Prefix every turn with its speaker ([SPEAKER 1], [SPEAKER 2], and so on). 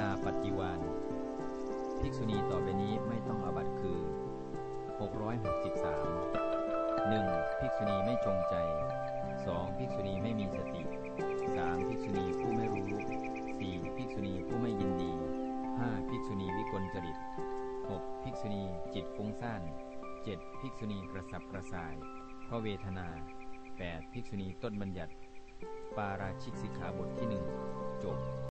[SPEAKER 1] นาปฏิวานภิกษุณีต่อไปนี้ไม่ต้องอาบัตคือ 663 1. ภิกษุณีไม่จงใจ 2. ภิกษุณีไม่มีสติ 3. ภิกษุณีผู้ไม่รู้ 4. ภิกษุณีผู้ไม่ยินดี 5. ภิกษุณีวิกลจริต 6. ภิกษุณีจิตฟุ้งซ่าน 7. ภิกษุณีกระสับกระส่ายเพราะเวทนา 8. ภิกษุณีต้นบัญญัติ ปาราชิกสิกขาบทที่หนึ่ง